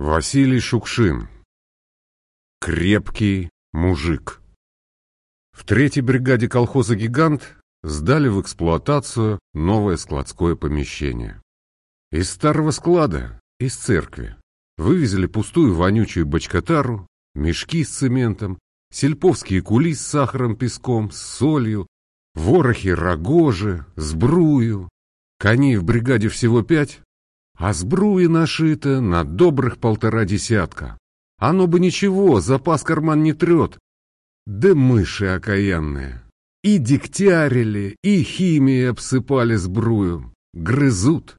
Василий Шукшин. Крепкий мужик. В третьей бригаде колхоза «Гигант» сдали в эксплуатацию новое складское помещение. Из старого склада, из церкви, вывезли пустую вонючую бочкотару, мешки с цементом, сельповские кули с сахаром, песком, с солью, ворохи рогожи, сбрую. Коней в бригаде всего пять, а сбруи нашито на добрых полтора десятка. Оно бы ничего, запас карман не трет. Да мыши окаянные. И дегтярили, и химией обсыпали сбрую. Грызут.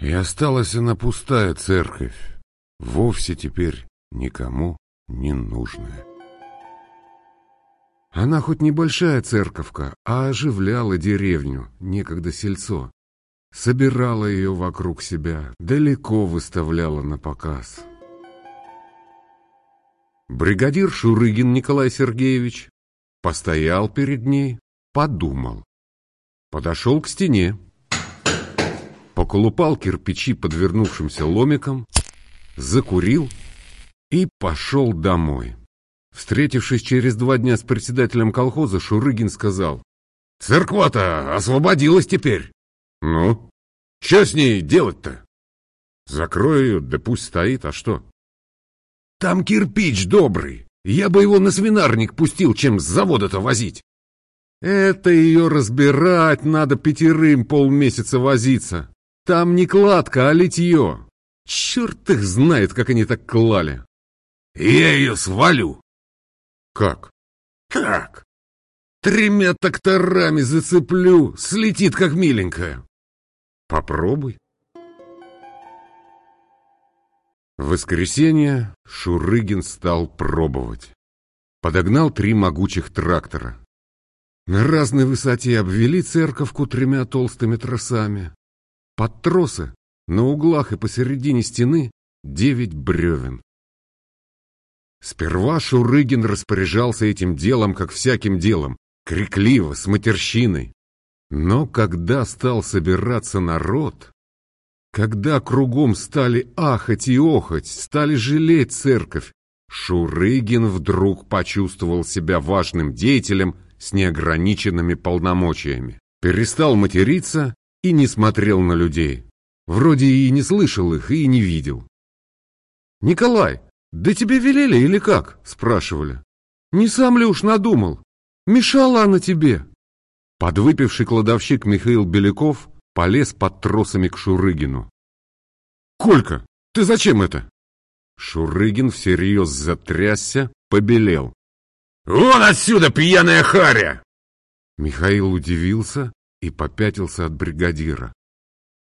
И осталась она пустая церковь, вовсе теперь никому не нужная. Она хоть небольшая церковка, а оживляла деревню, некогда сельцо собирала ее вокруг себя, далеко выставляла на показ. Бригадир Шурыгин Николай Сергеевич постоял перед ней, подумал. Подошел к стене, поколупал кирпичи подвернувшимся ломиком, закурил и пошел домой. Встретившись через два дня с председателем колхоза, Шурыгин сказал, «Церква-то освободилась теперь. Ну, что с ней делать-то? Закрою да пусть стоит, а что? Там кирпич добрый. Я бы его на свинарник пустил, чем с завода-то возить. Это ее разбирать надо пятерым полмесяца возиться. Там не кладка, а литье. Черт их знает, как они так клали. Я ее свалю. Как? Как? Тремя тракторами зацеплю, слетит как миленькая. Попробуй. В воскресенье Шурыгин стал пробовать. Подогнал три могучих трактора. На разной высоте обвели церковку тремя толстыми тросами. Под тросы, на углах и посередине стены, девять бревен. Сперва Шурыгин распоряжался этим делом, как всяким делом, крикливо, с матерщиной. Но когда стал собираться народ, когда кругом стали ахать и охать, стали жалеть церковь, Шурыгин вдруг почувствовал себя важным деятелем с неограниченными полномочиями. Перестал материться и не смотрел на людей. Вроде и не слышал их, и не видел. «Николай, да тебе велели или как?» — спрашивали. «Не сам ли уж надумал? Мешала она тебе?» Подвыпивший кладовщик Михаил Беляков полез под тросами к Шурыгину. «Колька, ты зачем это?» Шурыгин всерьез затрясся, побелел. «Вон отсюда, пьяная харя!» Михаил удивился и попятился от бригадира.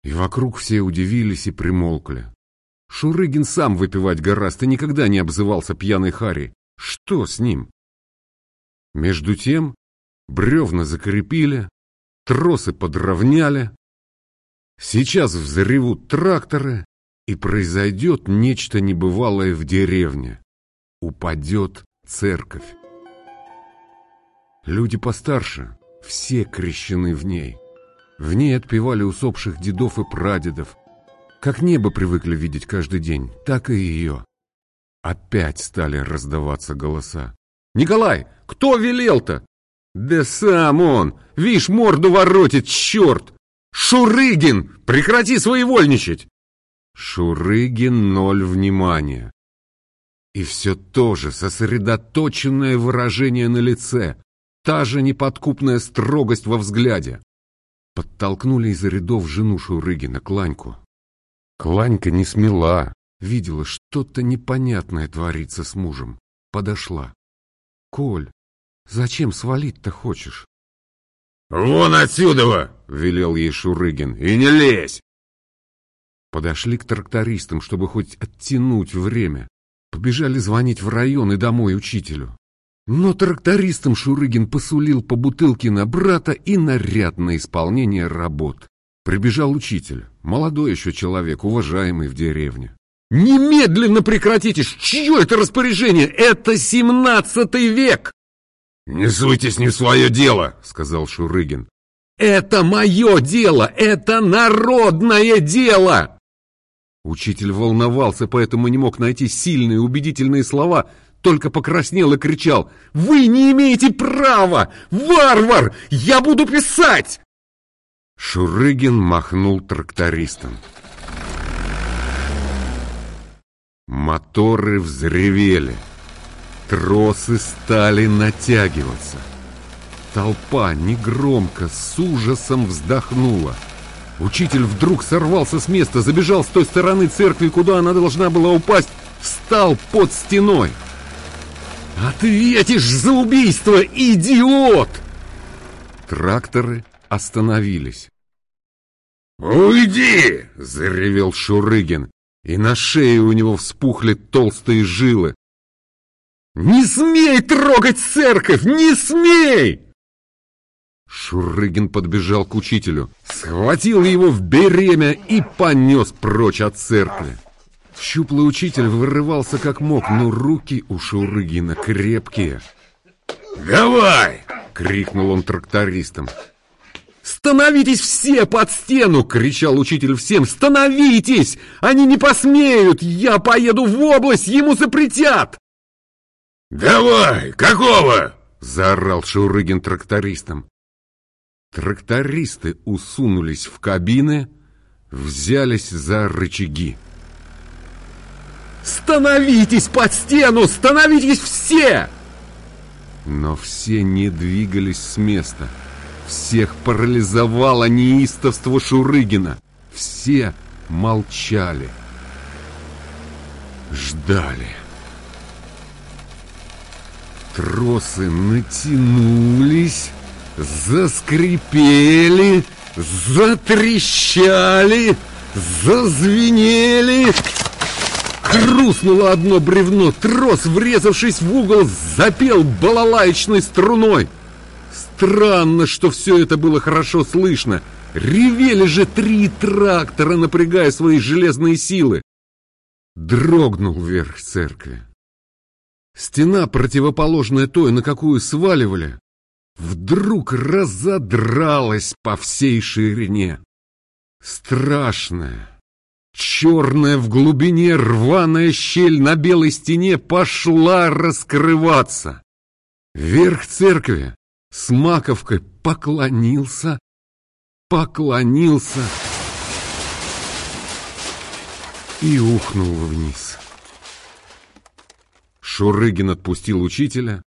И вокруг все удивились и примолкли. Шурыгин сам выпивать гораздо и никогда не обзывался пьяной харей. Что с ним? Между тем бревна закрепили, тросы подровняли. Сейчас взревут тракторы, и произойдет нечто небывалое в деревне. Упадет церковь. Люди постарше, все крещены в ней. В ней отпевали усопших дедов и прадедов. Как небо привыкли видеть каждый день, так и ее. Опять стали раздаваться голоса. «Николай, кто велел-то? «Да сам он! Вишь, морду воротит, черт! Шурыгин, прекрати своевольничать!» Шурыгин ноль внимания. И все то же сосредоточенное выражение на лице, та же неподкупная строгость во взгляде. Подтолкнули из рядов жену Шурыгина, Кланьку. Кланька не смела, видела, что-то непонятное творится с мужем. Подошла. «Коль, Зачем свалить-то хочешь? «Вон отсюда!» — велел ей Шурыгин. «И не лезь!» Подошли к трактористам, чтобы хоть оттянуть время. Побежали звонить в район и домой учителю. Но трактористам Шурыгин посулил по бутылке на брата и наряд на исполнение работ. Прибежал учитель, молодой еще человек, уважаемый в деревне. «Немедленно прекратите! Чье это распоряжение? Это семнадцатый век!» «Не суйтесь не в свое дело», — сказал Шурыгин. «Это мое дело! Это народное дело!» Учитель волновался, поэтому не мог найти сильные убедительные слова, только покраснел и кричал «Вы не имеете права! Варвар! Я буду писать!» Шурыгин махнул трактористом. Моторы взревели. Тросы стали натягиваться. Толпа негромко, с ужасом вздохнула. Учитель вдруг сорвался с места, забежал с той стороны церкви, куда она должна была упасть, встал под стеной. «Ответишь за убийство, идиот!» Тракторы остановились. «Уйди!» — заревел Шурыгин, и на шее у него вспухли толстые жилы. «Не смей трогать церковь! Не смей!» Шурыгин подбежал к учителю, схватил его в беремя и понес прочь от церкви. Щуплый учитель вырывался как мог, но руки у Шурыгина крепкие. «Давай!» — крикнул он трактористам. «Становитесь все под стену!» — кричал учитель всем. «Становитесь! Они не посмеют! Я поеду в область, ему запретят!» «Давай! Какого?» — заорал Шурыгин трактористам. Трактористы усунулись в кабины, взялись за рычаги. «Становитесь под стену! Становитесь все!» Но все не двигались с места. Всех парализовало неистовство Шурыгина. Все молчали. Ждали. Тросы натянулись, заскрипели, затрещали, зазвенели. Хрустнуло одно бревно, трос, врезавшись в угол, запел балалаечной струной. Странно, что все это было хорошо слышно. Ревели же три трактора, напрягая свои железные силы. Дрогнул вверх церкви. Стена, противоположная той, на какую сваливали, вдруг разодралась по всей ширине. Страшная, черная в глубине рваная щель на белой стене пошла раскрываться. Верх церкви с маковкой поклонился, поклонился и ухнул вниз. Шурыгин отпустил учителя,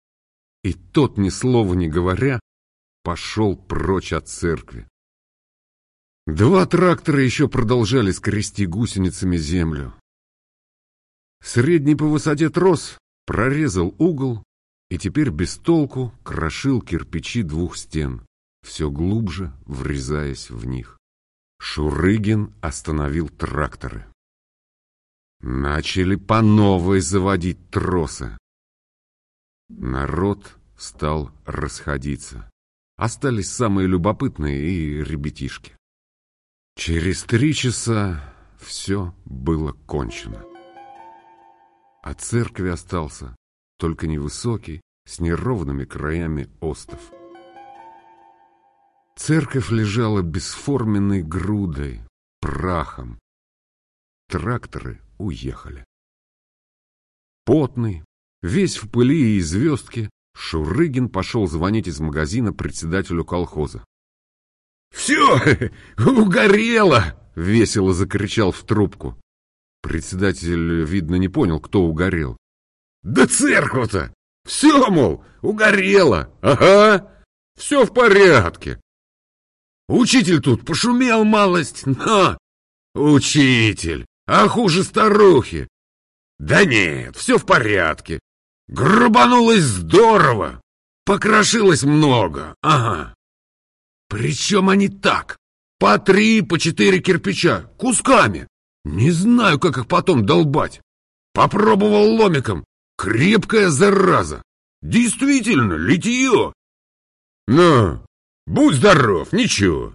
и тот, ни слова не говоря, пошел прочь от церкви. Два трактора еще продолжали скрести гусеницами землю. Средний по высоте трос прорезал угол и теперь без толку крошил кирпичи двух стен, все глубже врезаясь в них. Шурыгин остановил тракторы. Начали по новой заводить тросы. Народ стал расходиться. Остались самые любопытные и ребятишки. Через три часа все было кончено. От церкви остался только невысокий, с неровными краями остов. Церковь лежала бесформенной грудой, прахом. Тракторы уехали. Потный, весь в пыли и звездке, Шурыгин пошел звонить из магазина председателю колхоза. «Все, угорело!» — весело закричал в трубку. Председатель, видно, не понял, кто угорел. Да церковь-то! Все, мол, угорело. Ага, все в порядке. Учитель тут пошумел малость, но... Учитель, а хуже старухи. Да нет, все в порядке. Грубанулось здорово. Покрошилось много, ага. Причем они так, по три, по четыре кирпича, кусками. Не знаю, как их потом долбать. Попробовал ломиком, Крепкая зараза! Действительно, литье! Ну, будь здоров, ничего.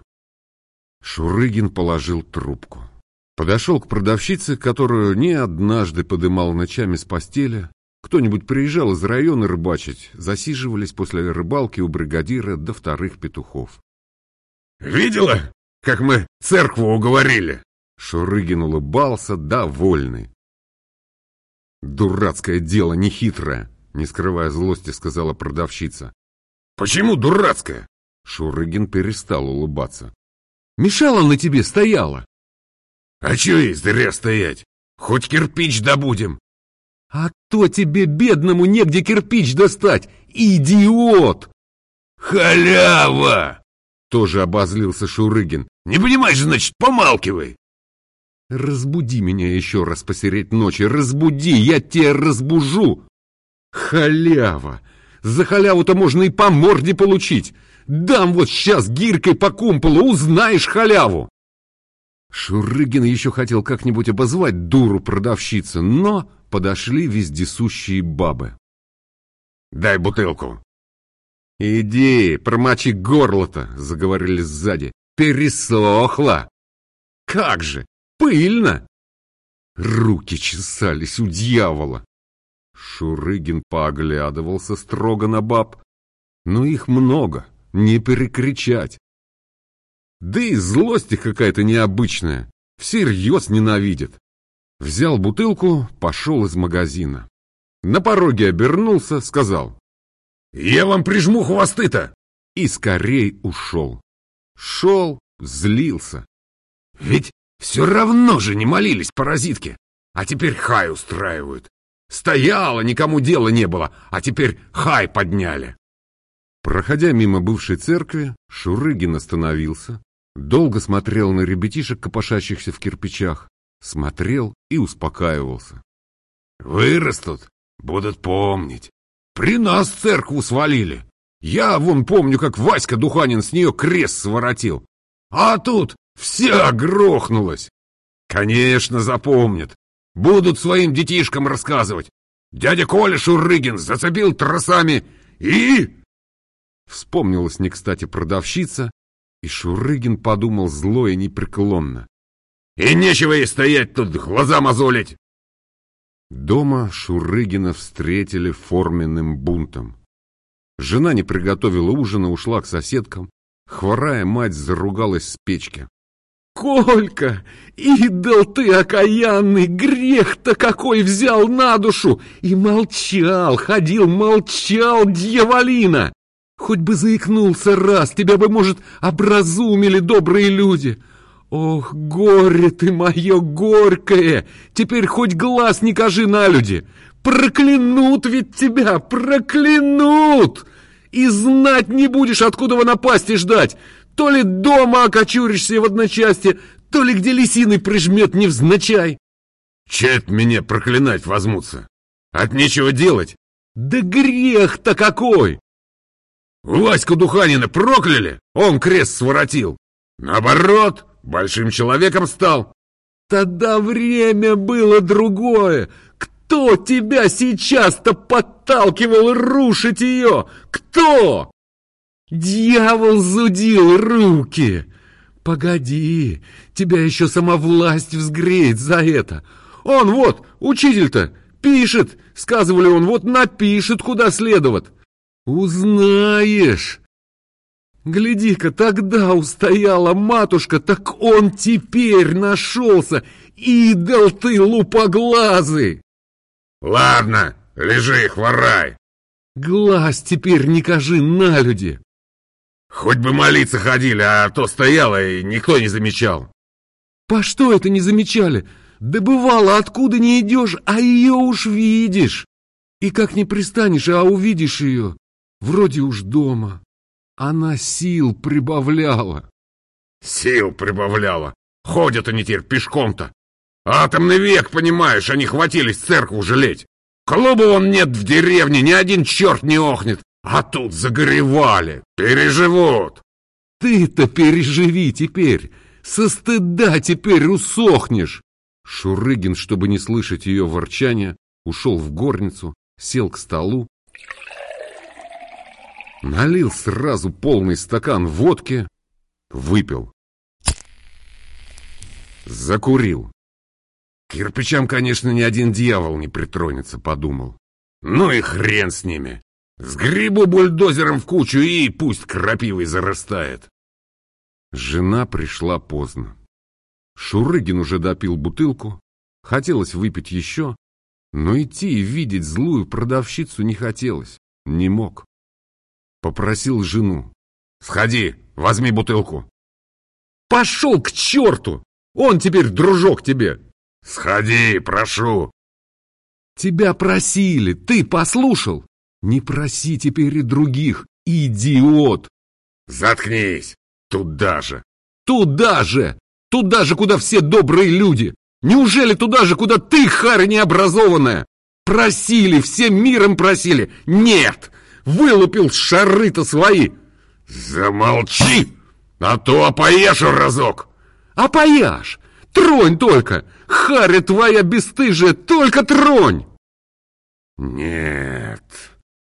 Шурыгин положил трубку. Подошел к продавщице, которую не однажды подымал ночами с постели. Кто-нибудь приезжал из района рыбачить, засиживались после рыбалки у бригадира до вторых петухов. «Видела, как мы церкву уговорили?» Шурыгин улыбался, довольный. «Дурацкое дело, нехитрое!» Не скрывая злости, сказала продавщица. «Почему дурацкое?» Шурыгин перестал улыбаться. «Мешала на тебе, стояла!» «А чё ей зря стоять? Хоть кирпич добудем!» «А то тебе, бедному, негде кирпич достать! Идиот!» «Халява!» Тоже обозлился Шурыгин. «Не понимаешь, значит, помалкивай!» «Разбуди меня еще раз посереть ночи! Разбуди! Я тебя разбужу!» «Халява! За халяву-то можно и по морде получить! Дам вот сейчас гиркой по кумполу, узнаешь халяву!» Шурыгин еще хотел как-нибудь обозвать дуру продавщицы, но подошли вездесущие бабы. «Дай бутылку!» «Иди, промочи горло-то!» — заговорили сзади. «Пересохло!» «Как же! Пыльно!» Руки чесались у дьявола. Шурыгин пооглядывался строго на баб. Но их много, не перекричать. Да и злость их какая-то необычная, всерьез ненавидит. Взял бутылку, пошел из магазина. На пороге обернулся, сказал. «Я вам прижму хвосты-то!» И скорей ушел. Шел, злился. «Ведь все равно же не молились паразитки, а теперь хай устраивают. Стояла, никому дела не было, а теперь хай подняли!» Проходя мимо бывшей церкви, Шурыгин остановился, долго смотрел на ребятишек, копошащихся в кирпичах, смотрел и успокаивался. «Вырастут, будут помнить. При нас церкву свалили. Я вон помню, как Васька Духанин с нее крест своротил. А тут вся грохнулась. Конечно, запомнят. Будут своим детишкам рассказывать. Дядя Коля Шурыгин зацепил тросами и... Вспомнилась не кстати продавщица, и Шурыгин подумал зло и непреклонно. И нечего ей стоять тут, глаза мозолить!» Дома Шурыгина встретили форменным бунтом. Жена не приготовила ужина, ушла к соседкам. Хворая мать заругалась с печки. «Колька, идол ты окаянный, грех-то какой взял на душу! И молчал, ходил, молчал, дьяволина! Хоть бы заикнулся раз, тебя бы, может, образумили добрые люди!» «Ох, горе ты мое горькое! Теперь хоть глаз не кажи на люди! Проклянут ведь тебя, проклянут! И знать не будешь, откуда вы напасти ждать! То ли дома окочуришься в одночасье, то ли где лисиной прижмет невзначай!» «Чет меня проклинать возьмутся! От нечего делать!» «Да грех-то какой!» «Ваську Духанина прокляли, он крест своротил! Наоборот!» Большим человеком стал. Тогда время было другое. Кто тебя сейчас-то подталкивал рушить ее? Кто? Дьявол зудил руки. Погоди, тебя еще сама власть взгреет за это. Он вот, учитель-то, пишет, сказывали он, вот напишет, куда следовать. Узнаешь. Гляди-ка, тогда устояла матушка, так он теперь нашелся. Идол ты лупоглазый! Ладно, лежи, хворай. Глаз теперь не кажи на люди. Хоть бы молиться ходили, а то стояла и никто не замечал. По что это не замечали? Да бывало, откуда не идешь, а ее уж видишь. И как не пристанешь, а увидишь ее, вроде уж дома. Она сил прибавляла. Сил прибавляла. Ходят они теперь пешком-то. Атомный век, понимаешь, они хватились церкву жалеть. Клуба он нет в деревне, ни один черт не охнет. А тут загоревали, переживут. Ты-то переживи теперь, со стыда теперь усохнешь. Шурыгин, чтобы не слышать ее ворчания, ушел в горницу, сел к столу Налил сразу полный стакан водки, выпил. Закурил. Кирпичам, конечно, ни один дьявол не притронется, подумал. Ну и хрен с ними. Сгребу бульдозером в кучу и пусть крапивой зарастает. Жена пришла поздно. Шурыгин уже допил бутылку, хотелось выпить еще, но идти и видеть злую продавщицу не хотелось, не мог. Попросил жену. «Сходи, возьми бутылку». «Пошел к черту! Он теперь дружок тебе!» «Сходи, прошу!» «Тебя просили, ты послушал? Не проси теперь и других, идиот!» «Заткнись! Туда же!» «Туда же! Туда же, куда все добрые люди! Неужели туда же, куда ты, харь необразованная? Просили, всем миром просили! Нет! Вылупил шары-то свои!» «Замолчи! А то опоешь разок!» «Опоешь! Тронь только! Харя твоя бесстыжая, только тронь!» «Нет,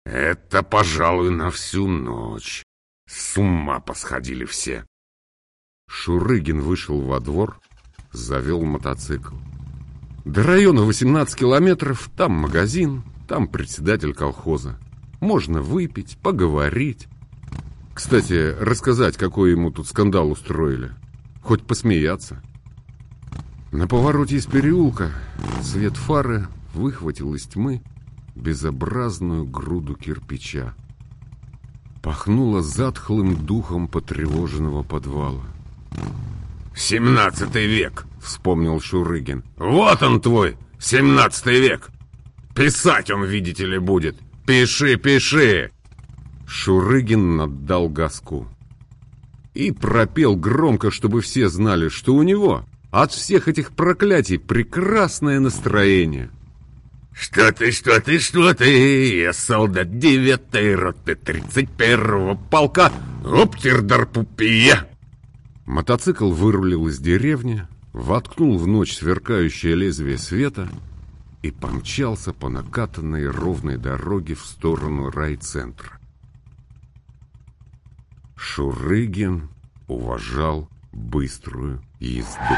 это, пожалуй, на всю ночь. С ума посходили все!» Шурыгин вышел во двор, завел мотоцикл. До района 18 километров, там магазин, там председатель колхоза. Можно выпить, поговорить. Кстати, рассказать, какой ему тут скандал устроили. Хоть посмеяться. На повороте из переулка свет фары выхватил из тьмы безобразную груду кирпича. Пахнуло затхлым духом потревоженного подвала. «Семнадцатый век!» — вспомнил Шурыгин. «Вот он твой, семнадцатый век! Писать он, видите ли, будет! Пиши, пиши!» Шурыгин отдал газку. И пропел громко, чтобы все знали, что у него от всех этих проклятий прекрасное настроение. «Что ты, что ты, что ты? Я солдат девятой роты тридцать первого полка Оптердарпупия!» Мотоцикл вырулил из деревни, воткнул в ночь сверкающее лезвие света и помчался по накатанной ровной дороге в сторону райцентра. Шурыгин уважал быструю езду.